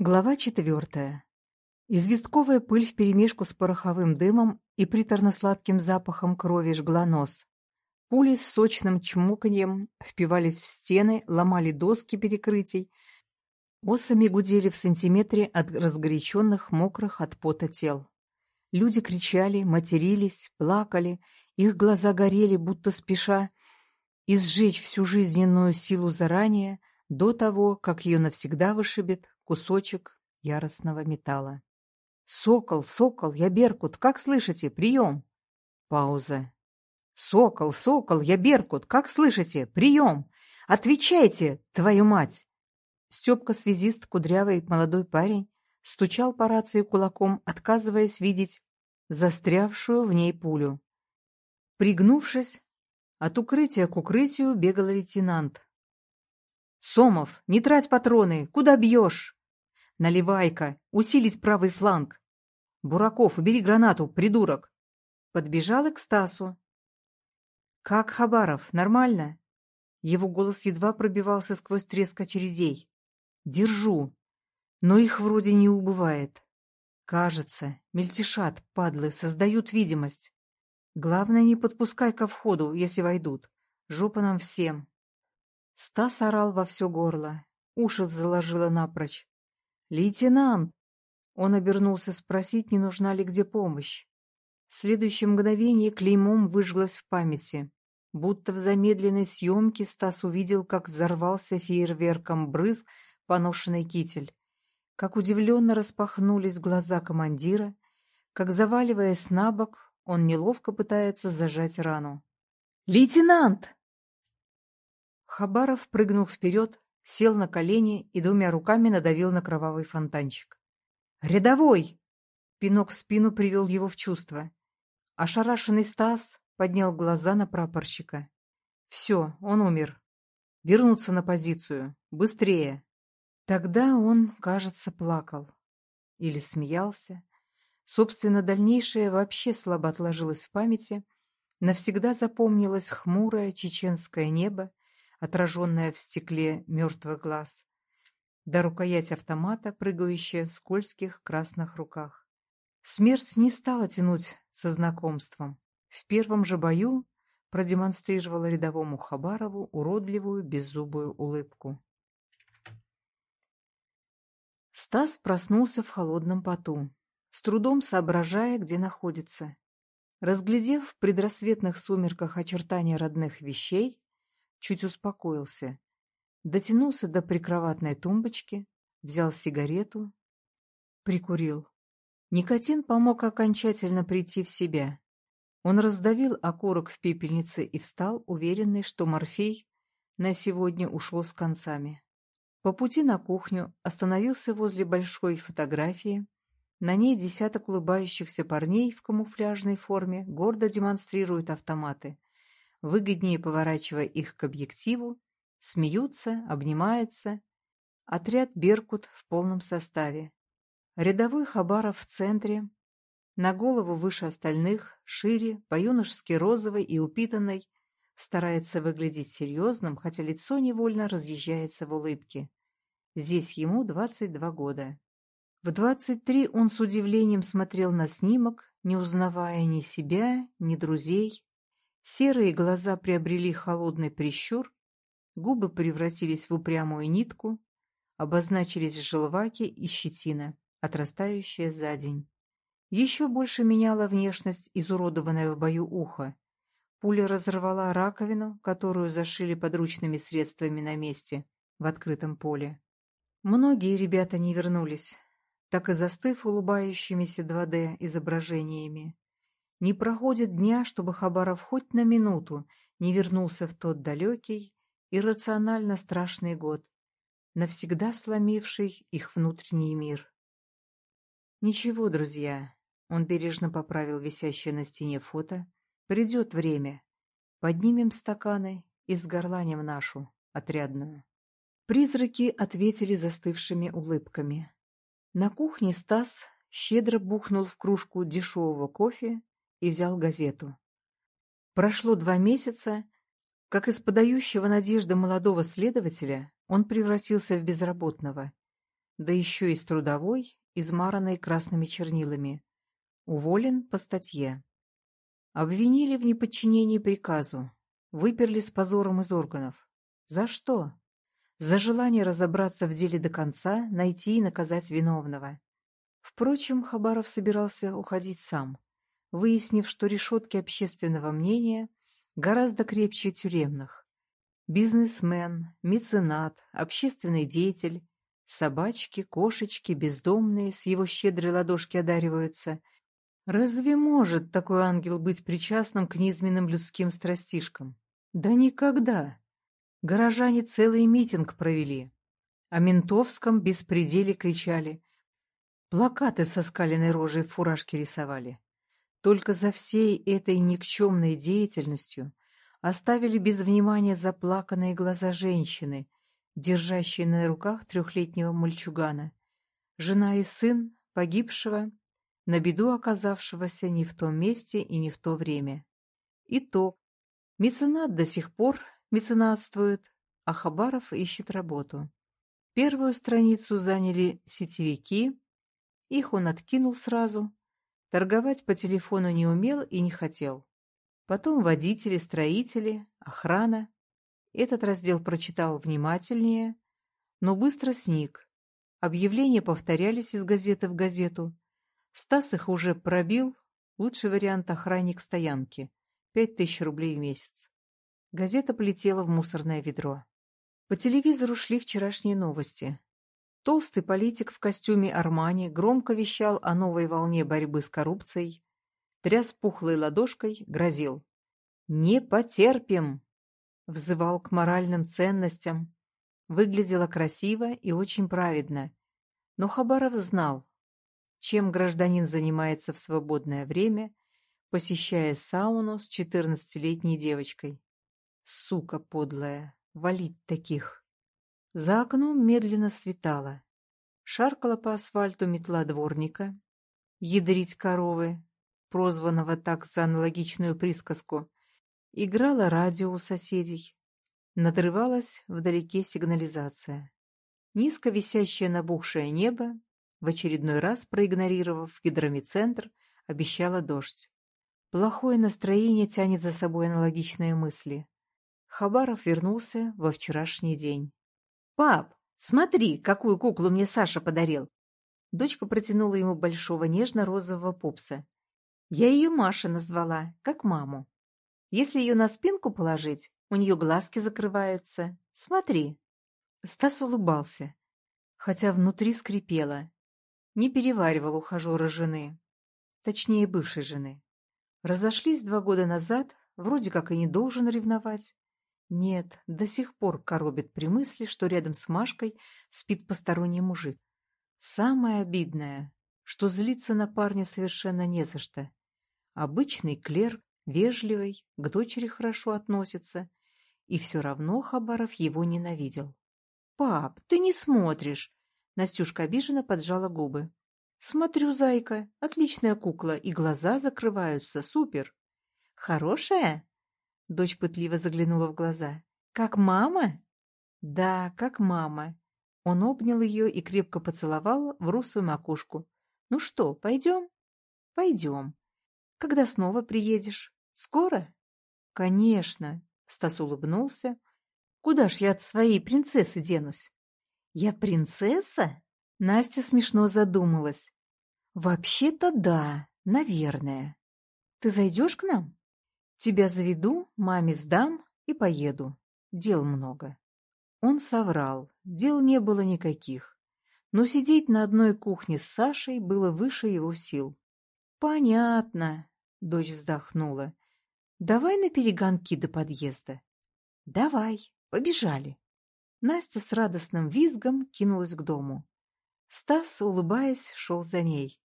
Глава четвертая. Известковая пыль вперемешку с пороховым дымом и приторно-сладким запахом крови жгла нос. Пули с сочным чмоканьем впивались в стены, ломали доски перекрытий, осами гудели в сантиметре от разгоряченных, мокрых от пота тел. Люди кричали, матерились, плакали, их глаза горели, будто спеша, изжечь всю жизненную силу заранее, до того, как ее навсегда вышибет кусочек яростного металла. «Сокол, сокол, я Беркут, как слышите? Прием!» Пауза. «Сокол, сокол, я Беркут, как слышите? Прием! Отвечайте, твою мать!» Степка-связист, кудрявый молодой парень, стучал по рации кулаком, отказываясь видеть застрявшую в ней пулю. Пригнувшись, от укрытия к укрытию бегал лейтенант. «Сомов, не трать патроны! Куда бьешь?» «Наливай-ка! Усилить правый фланг!» «Бураков, убери гранату, придурок!» Подбежал и к Стасу. «Как Хабаров? Нормально?» Его голос едва пробивался сквозь треск очередей. «Держу. Но их вроде не убывает. Кажется, мельтешат, падлы, создают видимость. Главное, не подпускай ко входу, если войдут. Жопа нам всем». Стас орал во все горло. Уши заложило напрочь. «Лейтенант!» Он обернулся спросить, не нужна ли где помощь. В следующее мгновение клеймом выжглось в памяти. Будто в замедленной съемке Стас увидел, как взорвался фейерверком брызг поношенный китель, как удивленно распахнулись глаза командира, как, заваливаясь на бок, он неловко пытается зажать рану. «Лейтенант!» Хабаров прыгнул вперед, сел на колени и двумя руками надавил на кровавый фонтанчик. «Рядовой!» Пинок в спину привел его в чувство. Ошарашенный Стас поднял глаза на прапорщика. «Все, он умер. Вернуться на позицию. Быстрее!» Тогда он, кажется, плакал. Или смеялся. Собственно, дальнейшее вообще слабо отложилось в памяти. Навсегда запомнилось хмурое чеченское небо, отраженная в стекле мертвых глаз, да рукоять автомата, прыгающая в скользких красных руках. Смерть не стала тянуть со знакомством. В первом же бою продемонстрировала рядовому Хабарову уродливую беззубую улыбку. Стас проснулся в холодном поту, с трудом соображая, где находится. Разглядев в предрассветных сумерках очертания родных вещей, чуть успокоился. Дотянулся до прикроватной тумбочки, взял сигарету, прикурил. Никотин помог окончательно прийти в себя. Он раздавил окурок в пепельнице и встал, уверенный, что Морфей на сегодня ушел с концами. По пути на кухню остановился возле большой фотографии. На ней десяток улыбающихся парней в камуфляжной форме гордо демонстрируют автоматы выгоднее поворачивая их к объективу, смеются, обнимаются. Отряд «Беркут» в полном составе. Рядовой Хабаров в центре, на голову выше остальных, шире, по-юношески розовой и упитанной, старается выглядеть серьезным, хотя лицо невольно разъезжается в улыбке. Здесь ему 22 года. В 23 он с удивлением смотрел на снимок, не узнавая ни себя, ни друзей, Серые глаза приобрели холодный прищур, губы превратились в упрямую нитку, обозначились желваки и щетина, отрастающая за день. Еще больше меняла внешность изуродованное в бою ухо. Пуля разорвала раковину, которую зашили подручными средствами на месте, в открытом поле. Многие ребята не вернулись, так и застыв улыбающимися 2D изображениями. Не проходит дня, чтобы Хабаров хоть на минуту не вернулся в тот далекий, иррационально страшный год, навсегда сломивший их внутренний мир. «Ничего, друзья», — он бережно поправил висящее на стене фото, — «придет время. Поднимем стаканы и сгорланим нашу, отрядную». Призраки ответили застывшими улыбками. На кухне Стас щедро бухнул в кружку дешевого кофе и взял газету. Прошло два месяца, как из подающего надежды молодого следователя он превратился в безработного. да еще и с трудовой, измаранной красными чернилами. Уволен по статье. Обвинили в неподчинении приказу. Выперли с позором из органов. За что? За желание разобраться в деле до конца, найти и наказать виновного. Впрочем, Хабаров собирался уходить сам, выяснив, что решетки общественного мнения гораздо крепче тюремных. Бизнесмен, меценат, общественный деятель, собачки, кошечки, бездомные с его щедрой ладошки одариваются. Разве может такой ангел быть причастным к низменным людским страстишкам? Да никогда. Горожане целый митинг провели. О ментовском беспределе кричали. Плакаты со скаленной рожей в фуражке рисовали. Только за всей этой никчемной деятельностью оставили без внимания заплаканные глаза женщины, держащие на руках трехлетнего мальчугана. Жена и сын погибшего, на беду оказавшегося не в том месте и не в то время. Итог. Меценат до сих пор меценатствует, а Хабаров ищет работу. Первую страницу заняли сетевики, их он откинул сразу. Торговать по телефону не умел и не хотел. Потом водители, строители, охрана. Этот раздел прочитал внимательнее, но быстро сник. Объявления повторялись из газеты в газету. Стас их уже пробил. Лучший вариант охранник стоянки. Пять тысяч рублей в месяц. Газета полетела в мусорное ведро. По телевизору шли вчерашние новости. Толстый политик в костюме Армани громко вещал о новой волне борьбы с коррупцией, тряс пухлой ладошкой, грозил. «Не потерпим!» Взывал к моральным ценностям. Выглядело красиво и очень праведно. Но Хабаров знал, чем гражданин занимается в свободное время, посещая сауну с четырнадцатилетней девочкой. Сука подлая, валить таких. За окном медленно светало. Шаркала по асфальту метла дворника. Ядрить коровы, прозванного так за аналогичную присказку, играло радио у соседей. Надрывалась вдалеке сигнализация. Низко висящее набухшее небо, в очередной раз проигнорировав гидромедцентр, обещало дождь. Плохое настроение тянет за собой аналогичные мысли. Хабаров вернулся во вчерашний день. «Пап, смотри, какую куклу мне Саша подарил!» Дочка протянула ему большого нежно-розового пупса. Я ее Маша назвала, как маму. Если ее на спинку положить, у нее глазки закрываются. Смотри. Стас улыбался, хотя внутри скрипело. Не переваривал ухажера жены, точнее бывшей жены. Разошлись два года назад, вроде как и не должен ревновать, нет, до сих пор коробит при мысли, что рядом с Машкой спит посторонний мужик. Самое обидное, что злиться на парня совершенно не за что. Обычный клерк, вежливый, к дочери хорошо относится, и все равно Хабаров его ненавидел. «Пап, ты не смотришь!» Настюшка обиженно поджала губы. «Смотрю, зайка, отличная кукла, и глаза закрываются, супер!» «Хорошая?» Дочь пытливо заглянула в глаза. «Как мама?» «Да, как мама». Он обнял ее и крепко поцеловал в русую макушку. «Ну что, пойдем?» «Пойдем. Когда снова приедешь? Скоро?» «Конечно», — Стас улыбнулся. «Куда ж я от своей принцессы денусь?» «Я принцесса?» Настя смешно задумалась. «Вообще-то да, наверное. Ты зайдешь к нам?» Тебя заведу, маме сдам и поеду. Дел много. Он соврал, дел не было никаких. Но сидеть на одной кухне с Сашей было выше его сил. «Понятно», — дочь вздохнула. «Давай на перегонки до подъезда». «Давай, побежали». Настя с радостным визгом кинулась к дому. Стас, улыбаясь, шел за ней.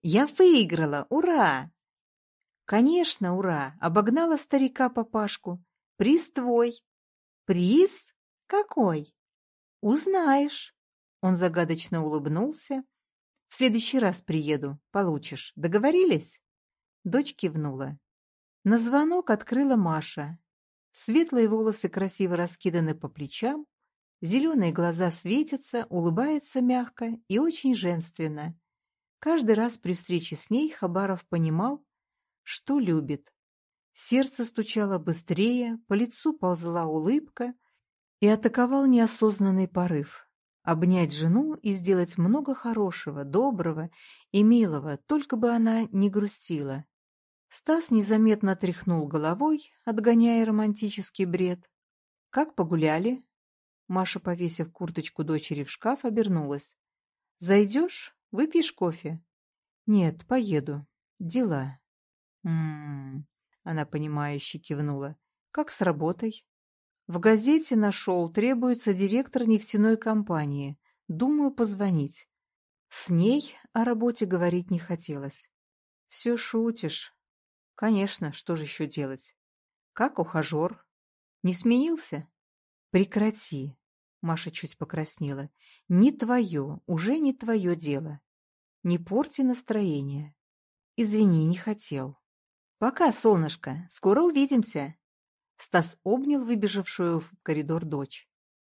«Я выиграла! Ура!» Конечно, ура! Обогнала старика папашку. Приз твой. Приз? Какой? Узнаешь. Он загадочно улыбнулся. В следующий раз приеду, получишь. Договорились? Дочь кивнула. На звонок открыла Маша. Светлые волосы красиво раскиданы по плечам, Зеленые глаза светятся, улыбается мягко и очень женственно. Каждый раз при встрече с ней Хабаров понимал, что любит. Сердце стучало быстрее, по лицу ползла улыбка и атаковал неосознанный порыв. Обнять жену и сделать много хорошего, доброго и милого, только бы она не грустила. Стас незаметно тряхнул головой, отгоняя романтический бред. «Как погуляли?» Маша, повесив курточку дочери в шкаф, обернулась. «Зайдешь? Выпьешь кофе?» «Нет, поеду. Дела». «М-м-м», она понимающе кивнула. «Как с работой?» «В газете нашел, требуется директор нефтяной компании. Думаю, позвонить». С ней о работе говорить не хотелось. «Все шутишь». «Конечно, что же еще делать?» «Как ухажер?» «Не сменился?» «Прекрати!» Маша чуть покраснела. «Не твое, уже не твое дело. Не порти настроение. Извини, не хотел». «Пока, солнышко, скоро увидимся!» Стас обнял выбежавшую в коридор дочь.